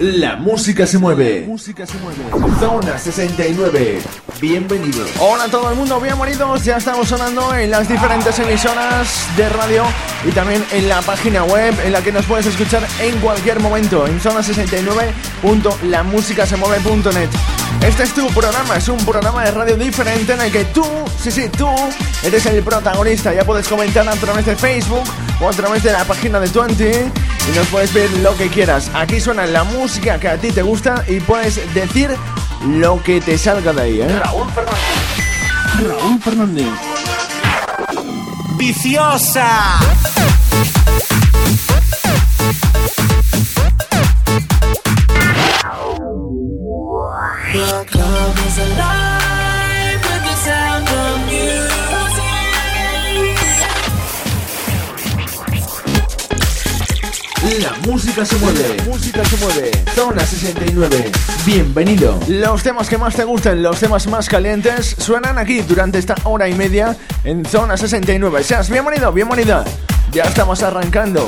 La música se mueve. música se mueve. Zona 69. Bienvenido. Hola a todo el mundo, bienvenidos. Ya estamos sonando en las diferentes emisoras de radio y también en la página web en la que nos puedes escuchar en cualquier momento en zona69.lamusicasemueve.net. Este es tu programa, es un programa de radio diferente en el que tú, sí, sí, tú eres el protagonista. Ya puedes comentar a través de Facebook o a través de la página de Twenty y nos puedes ver lo que quieras. Aquí suena la música que a ti te gusta y puedes decir lo que te salga de ahí, ¿eh? Raúl Fernández. Raúl Fernández. Viciosa. La música se mueve. música se mueve. Zona 69. Bienvenido. Los temas que más te gusten, los temas más calientes, suenan aquí durante esta hora y media en Zona 69. Seas bienvenido, bienvenida. Ya estamos arrancando.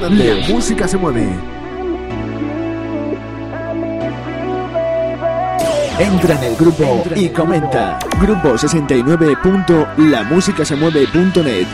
donde la música se mueve. Entra en el grupo y comenta. Grupo69.lamusicasemueve.net.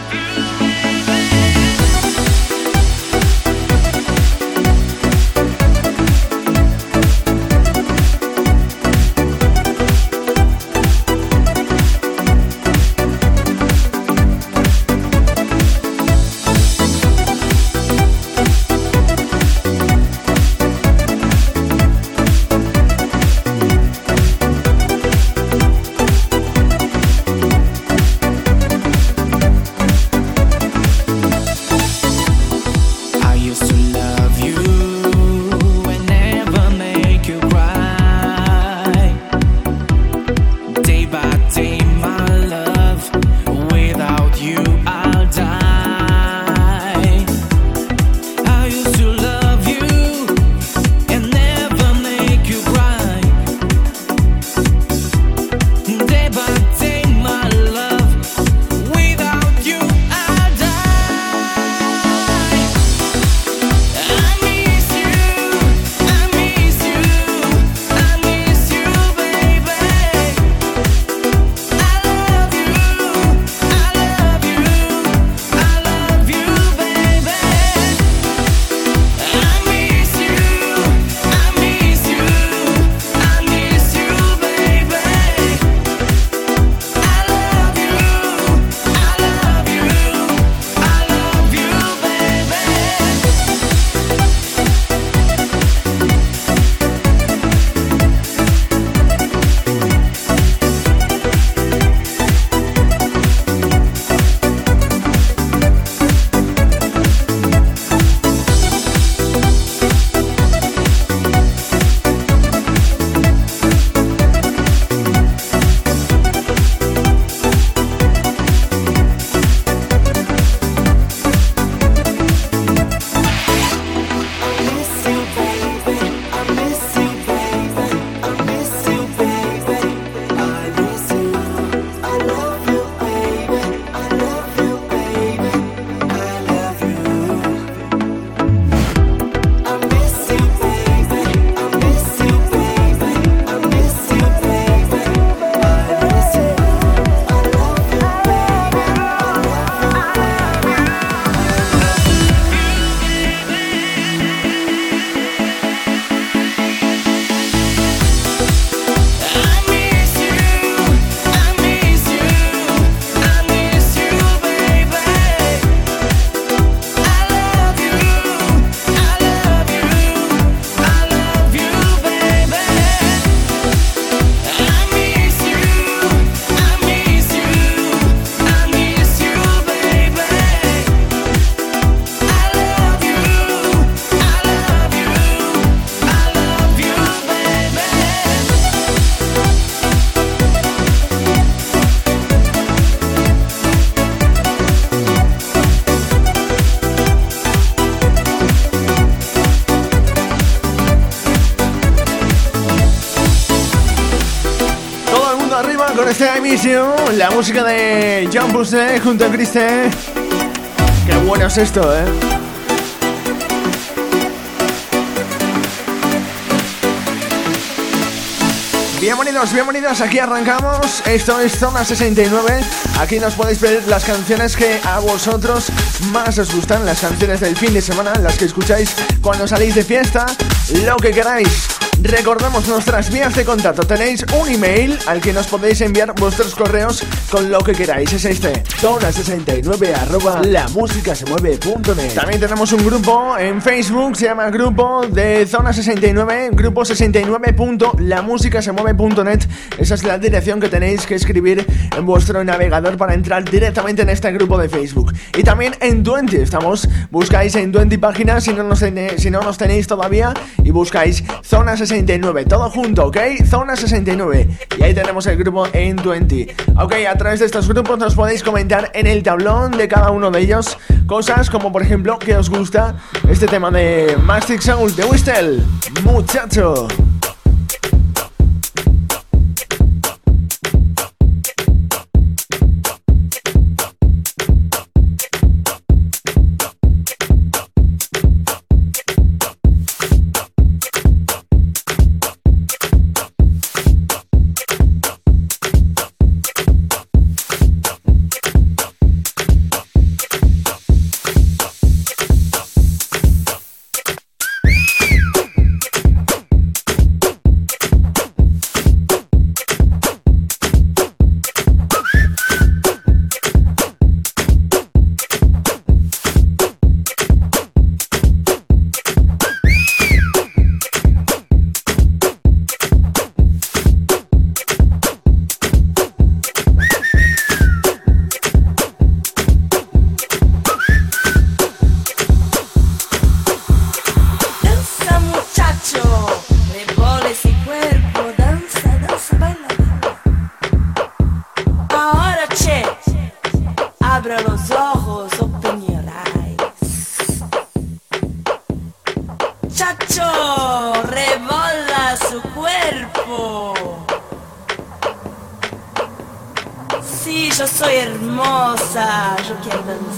La música de John Busne eh, junto a Kristen. Eh. Qué bueno es esto, eh. Bienvenidos, bienvenidos, aquí arrancamos. Esto es Zona 69. Aquí nos podéis pedir las canciones que a vosotros más os gustan, las canciones del fin de semana, las que escucháis cuando salís de fiesta, lo que queráis. Recordemos nuestras vías de contacto. Tenéis un email al que nos podéis enviar vuestros correos con lo que queráis. Es este, zona69 arroba lamusicasemueve.net. También tenemos un grupo en Facebook, se llama Grupo de Zona 69, grupo 69.lamusicasemueve.net. Esa es la dirección que tenéis que escribir en vuestro navegador para entrar directamente en este grupo de Facebook. Y también en 20, estamos, buscáis en 20 páginas si no nos, si no nos tenéis todavía y buscáis Zona 69 69, todo junto, ¿ok? Zona 69. Y ahí tenemos el grupo en 20. Ok, a través de estos grupos nos podéis comentar en el tablón de cada uno de ellos cosas como, por ejemplo, que os gusta este tema de Mastic Soul de Whistle. Muchacho. Abra los ojos, eyes. Chacho, revola su cuerpo. Sí, yo soy hermosa, yo quiero danzar.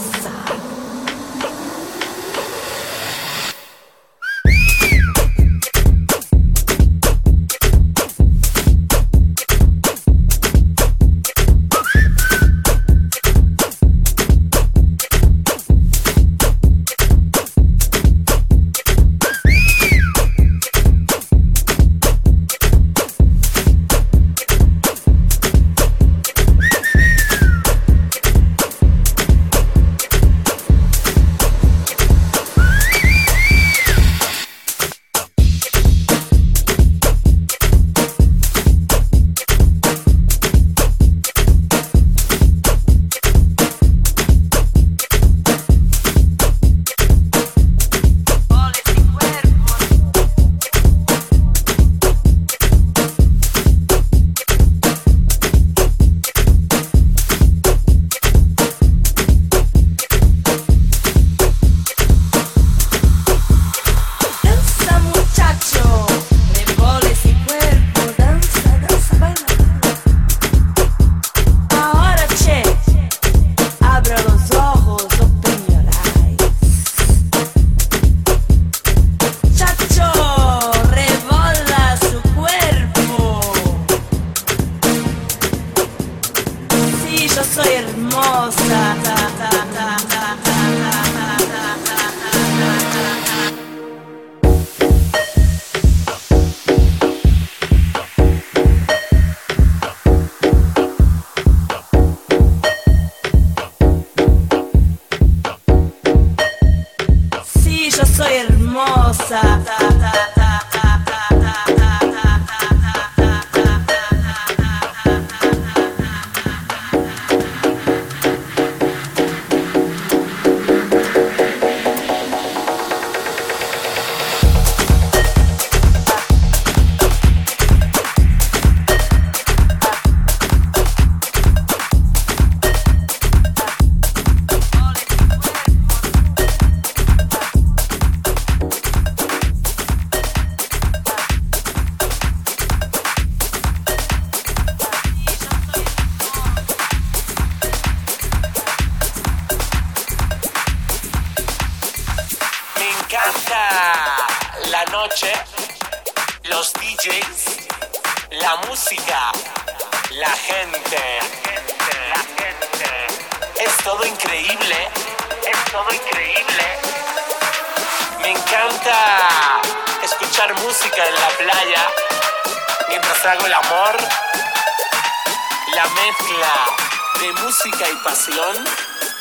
y pasión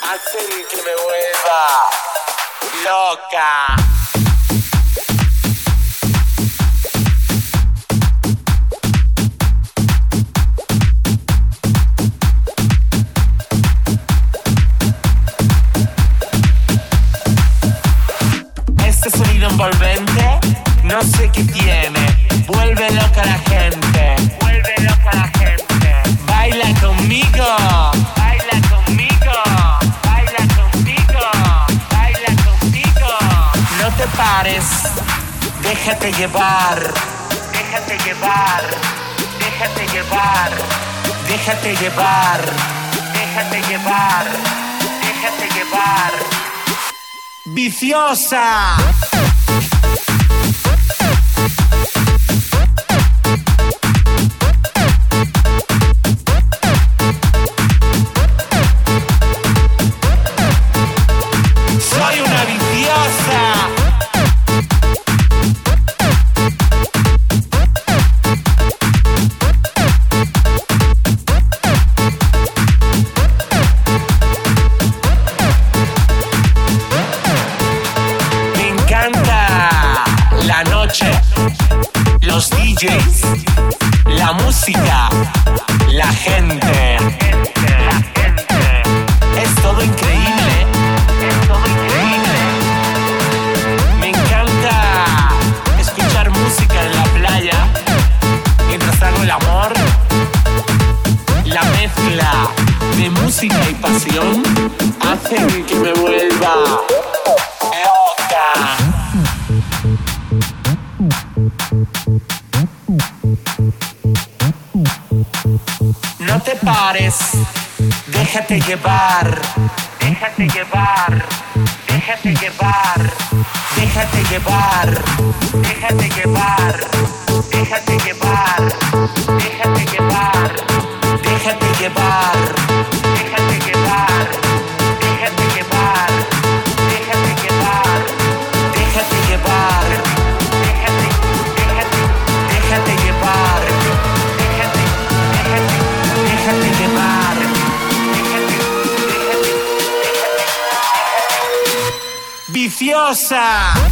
hacen que me vuelva loca. te pares, déjate llevar, déjate llevar, déjate llevar, déjate llevar, déjate llevar, déjate llevar. Viciosa. No te pares, déjate llevar, déjate llevar, déjate llevar, déjate llevar, déjate llevar, déjate llevar, déjate llevar, déjate llevar, Nossa.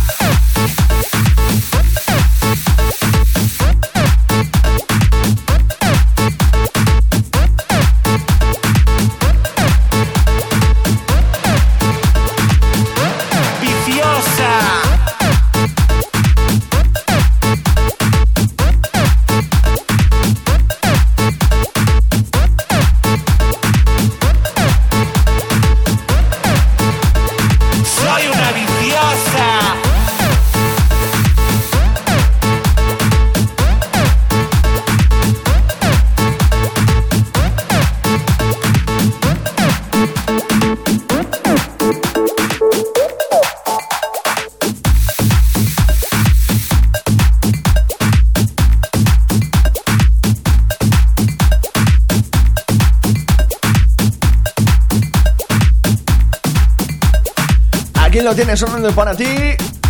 Lo tienes sonando para ti.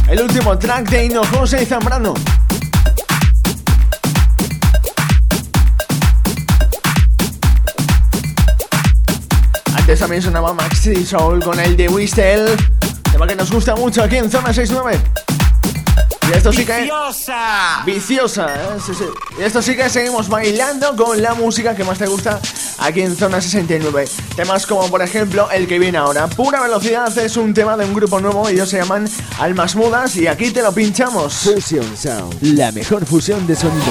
El último track de Hinojosa y Zambrano. Antes también sonaba Maxi Soul con el de Whistle. Tema que nos gusta mucho aquí en Zona 69. Y esto sí que... Viciosa. Viciosa, ¿eh? Sí, sí. Y esto sí que seguimos bailando con la música que más te gusta aquí en Zona 69. Temas como, por ejemplo, el que viene ahora. Pura Velocidad es un tema de un grupo nuevo, ellos se llaman Almas Mudas y aquí te lo pinchamos. Fusion Sound, la mejor fusión de sonidos.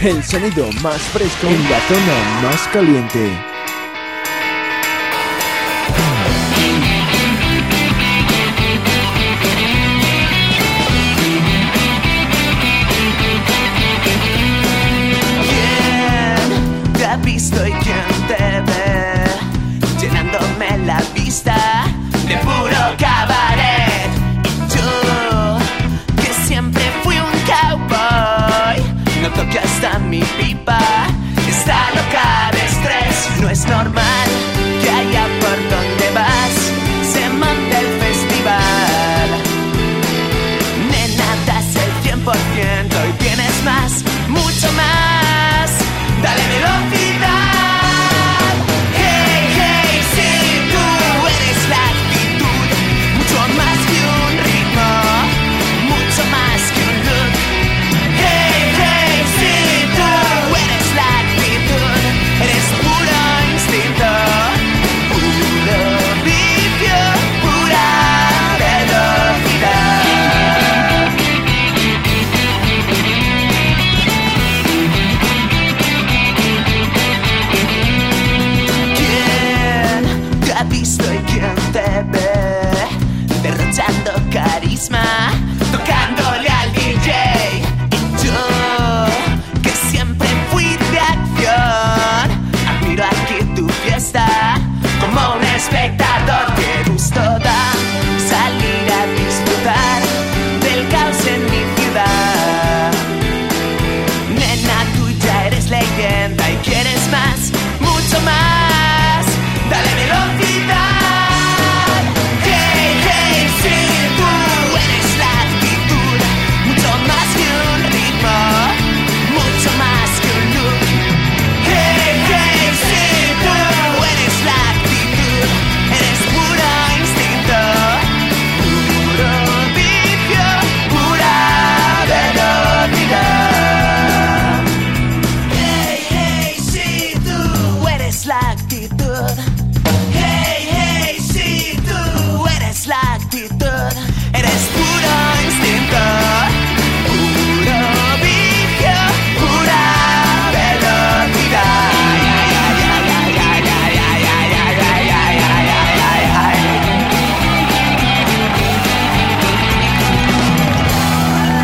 El sonido más fresco en la zona más caliente. beep beep. Bye. smile.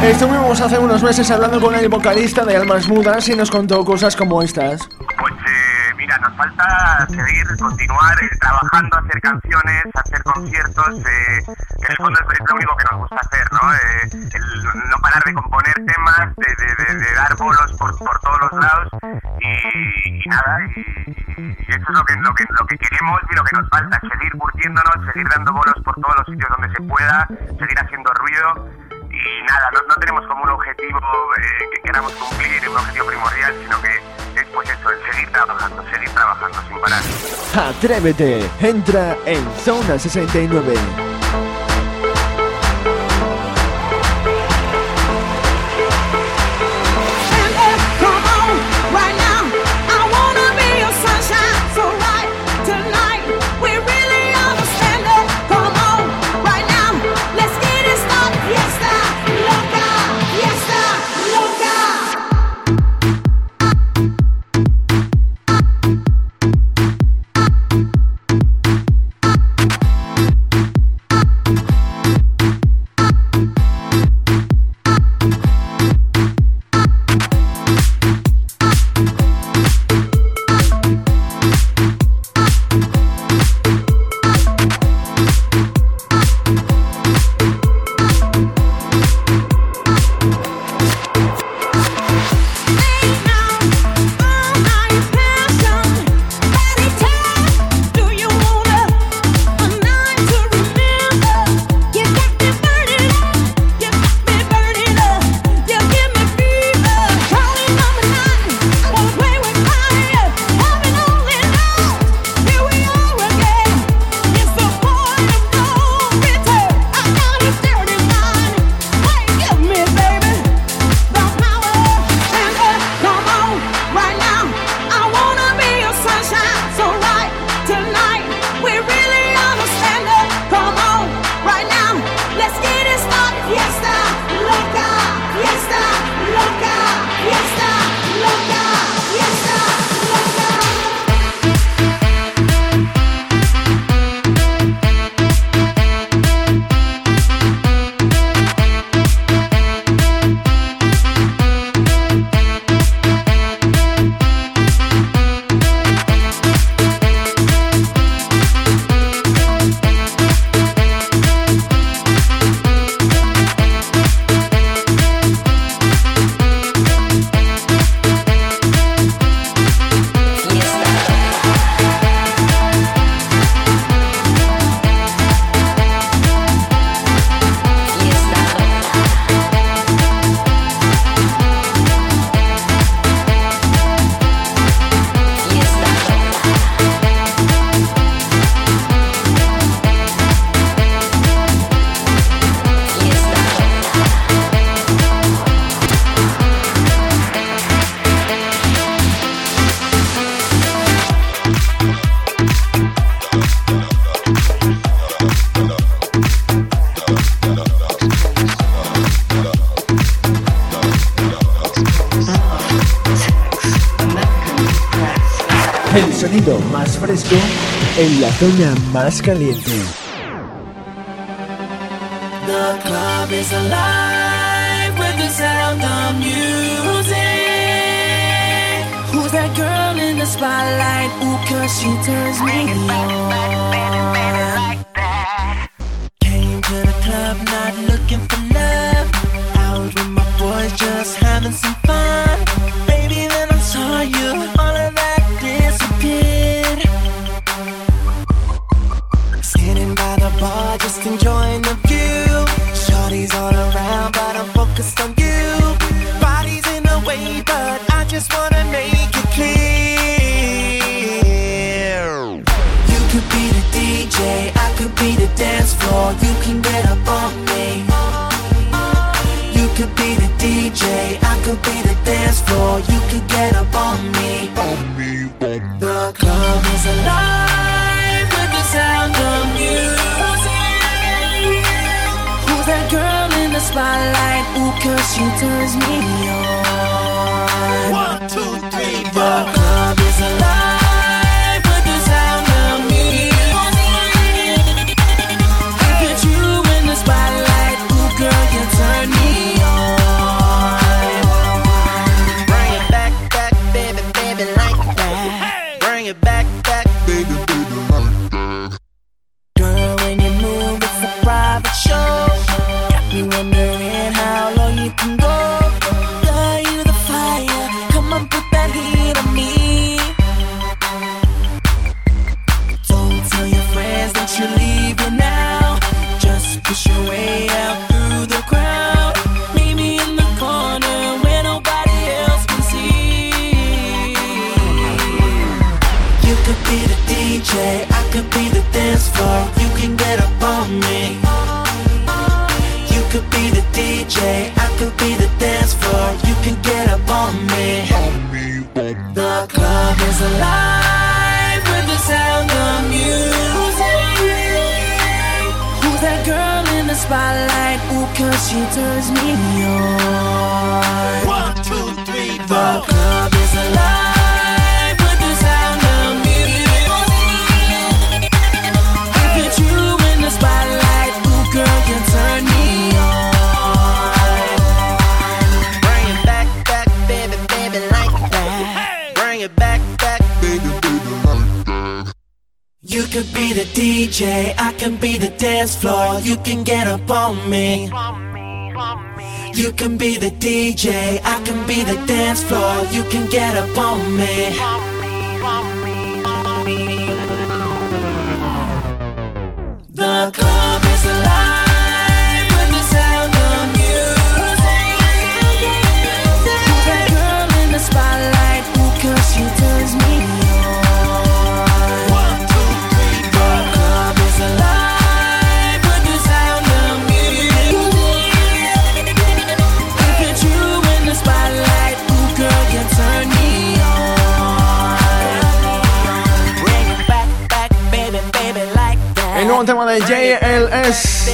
Estuvimos hace unos meses hablando con el vocalista de Almas Mudas y nos contó cosas como estas. Pues eh, mira, nos falta seguir, continuar eh, trabajando, hacer canciones, hacer conciertos, eh, en el fondo es lo único que nos gusta hacer, ¿no? Eh, el no parar de componer temas, de, dar bolos por, todos los lados y, nada, y, y eso es lo que, lo, que, lo que queremos y lo que nos falta, seguir curtiéndonos, seguir dando bolos por todos los sitios donde se pueda, seguir haciendo ruido y nada, no, no tenemos como un objetivo eh, que queramos cumplir, un objetivo primordial, sino que es pues eso, el seguir trabajando, seguir trabajando sin parar. Atrévete, entra en Zona 69. Más caliente. The club is alive with the sound of music. Who's that girl in the spotlight? Ooh, cause she turns me on. It back, back, baby, baby, like that. You could be the DJ, I can be the dance floor. You can get up on me. You can be the DJ, I can be the dance floor. You can get up on me. The club El nuevo tema de JLS,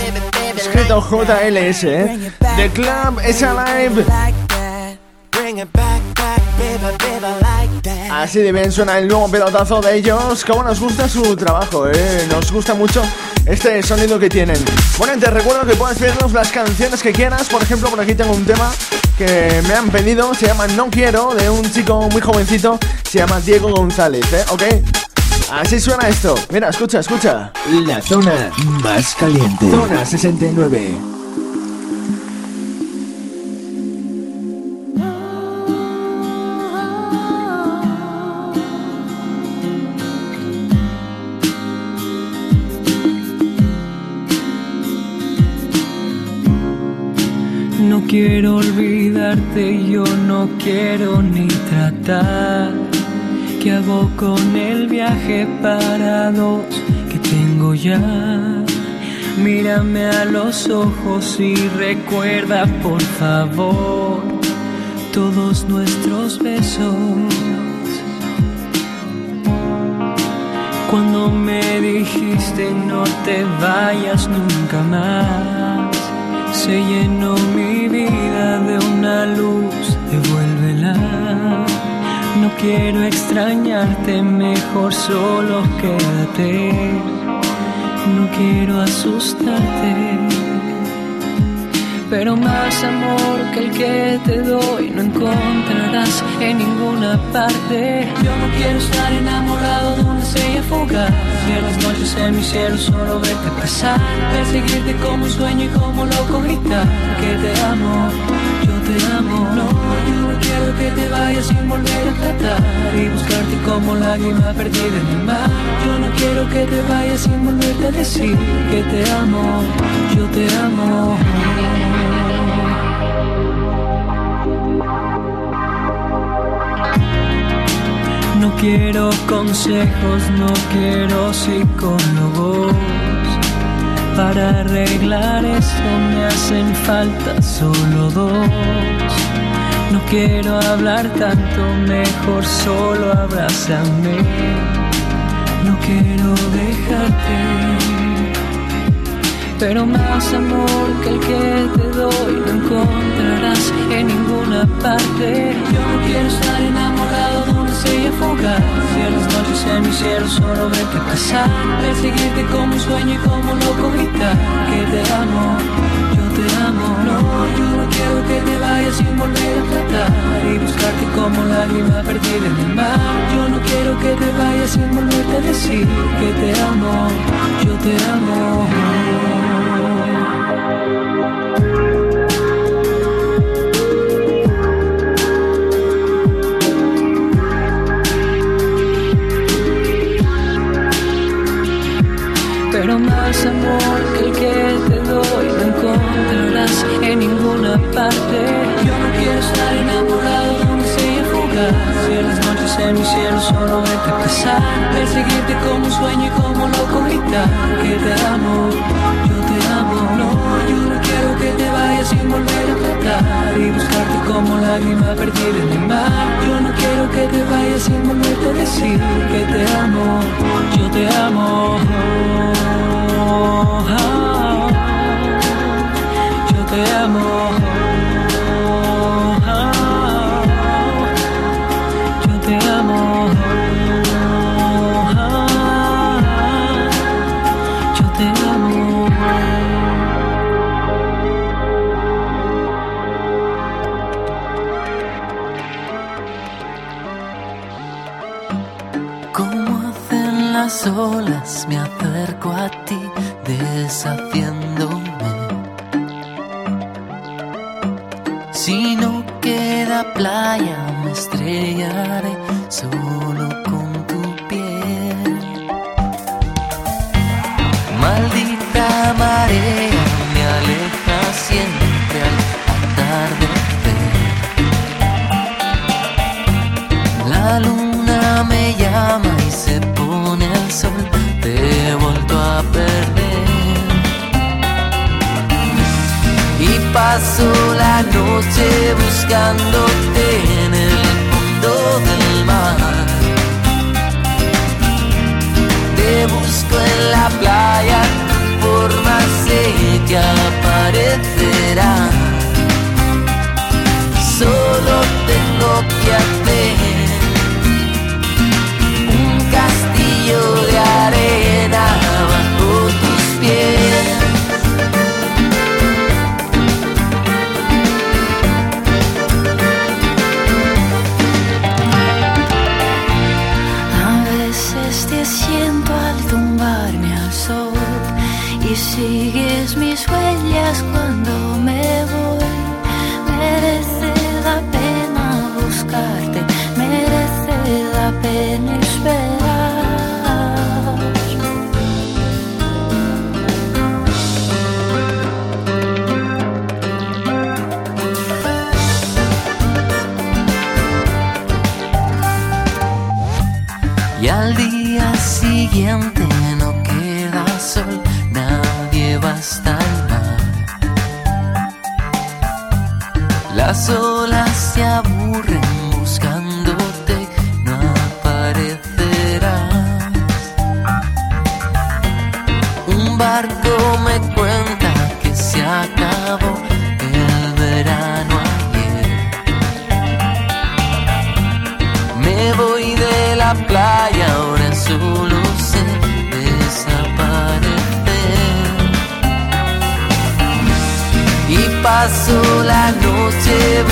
escrito JLS, ¿eh? The Club is Alive. Así de bien suena el nuevo pelotazo de ellos. Como nos gusta su trabajo, ¿eh? Nos gusta mucho este sonido que tienen. Bueno, te recuerdo que puedes pedirnos las canciones que quieras. Por ejemplo, por aquí tengo un tema que me han pedido. Se llama No Quiero, de un chico muy jovencito. Se llama Diego González, ¿eh? ¿Ok? Así suena esto. Mira, escucha, escucha. La zona más caliente. Zona 69. No quiero olvidarte, yo no quiero ni tratar. ¿Qué hago con el viaje para dos que tengo ya? Mírame a los ojos y recuerda, por favor, todos nuestros besos. Cuando me dijiste no te vayas nunca más, se llenó mi vida de una luz, devuélvela. No quiero extrañarte, mejor solo quédate. No quiero asustarte. Pero más amor que el que te doy no encontrarás en ninguna parte. Yo no quiero estar enamorado de una estrella fugaz. De las noches en mi cielo solo verte pasar. Perseguirte como un sueño y como loco gritar que te amo, te amo. No, yo no quiero que te vayas sin volver a tratar. Y buscarte como lágrima perdida en el mar. Yo no quiero que te vayas sin volverte a decir que te amo, yo te amo. No quiero consejos, no quiero psicólogos. Para arreglar esto me hacen falta solo dos. No quiero hablar tanto, mejor solo abrázame. No quiero dejarte. Pero más amor que el que te doy no encontrarás en ninguna parte. Yo no quiero estar enamorado estrella fugaz. Las noches en mi cielo solo verte pasar. Perseguirte como un sueño y como loco gritar que te amo, yo te amo. No, yo no quiero que te vayas sin volver a tratar. Y buscarte como lágrima perdida en el mar. Yo no quiero que te vayas sin volverte a decir que te amo, yo te amo. Como un sueño y como loco gritar que te amo, yo te amo. No, yo no quiero que te vayas sin volver a tratar y buscarte como lágrima perdida en el mar. Yo no quiero que te vayas sin volverte a decir que te amo, yo te amo. Hacen las olas, me acerco a ti, deshaciéndome. Si no queda playa, me estrellaré solo noche buscándote en el fondo del mar. Te busco en la playa, tu forma sé que aparecerá. Solo tengo que sigues mis huellas cuando me voy. Merece la pena buscarte, merece la pena Las olas se aburren buscándote, no aparecerás. Un barco me cuenta que se acabó el verano ayer. Me voy de la playa, ahora solo sé desaparecer. Y paso la noche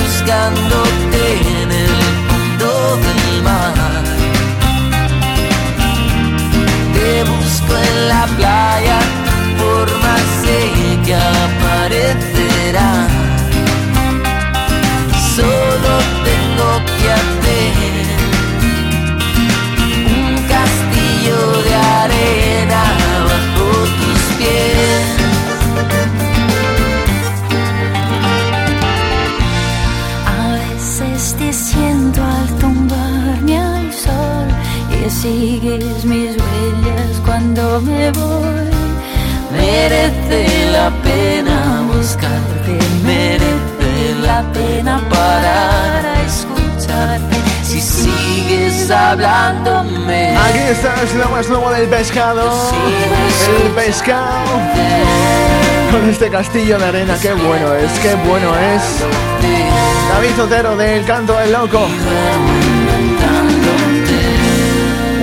buscándote en el fondo del mar. Te busco en la playa, es lo más nuevo del pescado. El pescado. Con este castillo de arena, qué bueno es, qué bueno es. David Otero del Canto del Loco.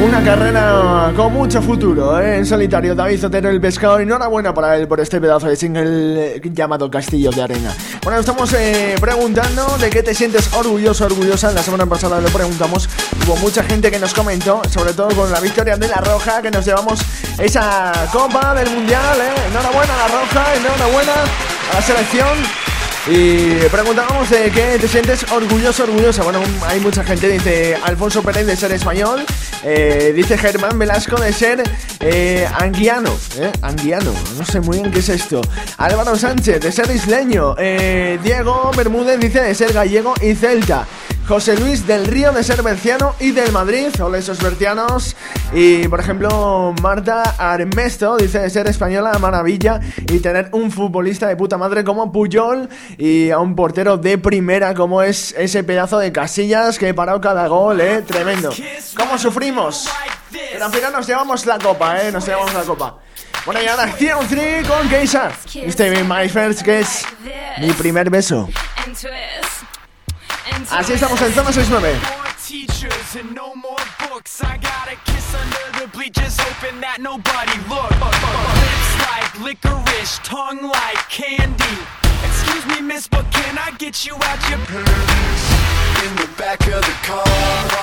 Una carrera con mucho futuro, ¿eh? en solitario David Sotero el pescado. Enhorabuena para él por este pedazo de single eh, llamado Castillo de Arena. Bueno, estamos eh, preguntando de qué te sientes orgulloso, orgullosa. La semana pasada lo preguntamos. Hubo mucha gente que nos comentó, sobre todo con la victoria de La Roja, que nos llevamos esa copa del mundial. ¿eh? Enhorabuena a La Roja, enhorabuena a la selección. Y preguntábamos de qué te sientes orgulloso, orgullosa. Bueno, hay mucha gente, dice Alfonso Pérez de ser español, eh, dice Germán Velasco de ser eh, anguiano, ¿eh? anguiano, no sé muy bien qué es esto. Álvaro Sánchez de ser isleño, eh, Diego Bermúdez dice de ser gallego y celta. José Luis del Río de ser Serverciano y del Madrid, hola esos vertianos. Y por ejemplo, Marta Armesto dice ser española maravilla y tener un futbolista de puta madre como Puyol y a un portero de primera como es ese pedazo de Casillas que paró cada gol, eh, tremendo. ¿Cómo sufrimos? Pero al final nos llevamos la copa, eh, nos llevamos la copa. Bueno, y ahora Theon 3 con Keisha. Este es My First, que es mi primer beso. Así estamos en Zona 69. Excuse me, miss, but can I get you out your purse? In the back of the car,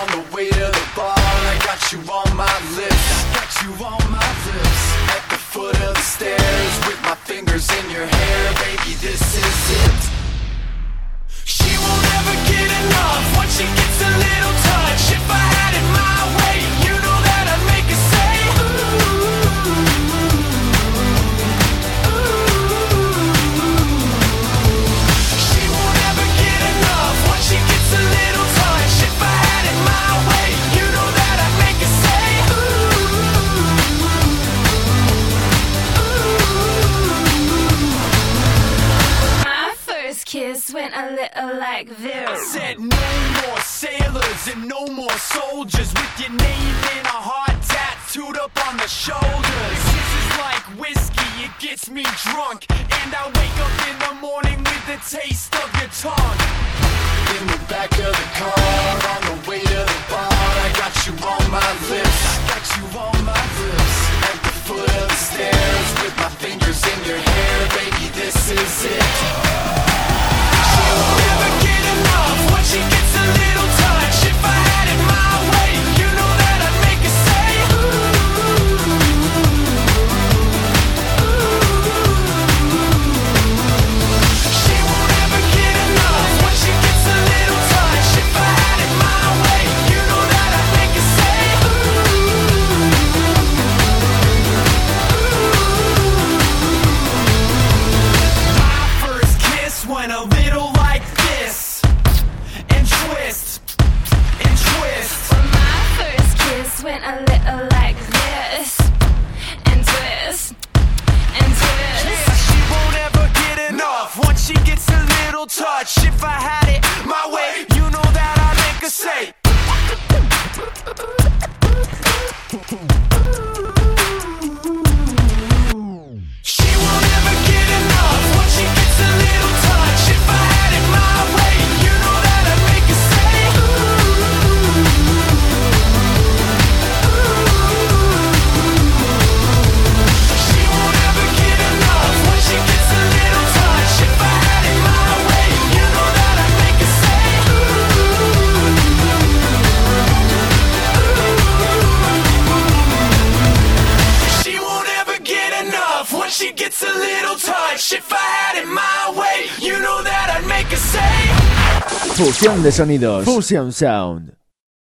on the way to the bar, I got you on my lips. I got you on my lips. At the foot of the stairs, with my fingers in your hair, baby, this is it. She won't. de sonidos. Fusion Sound.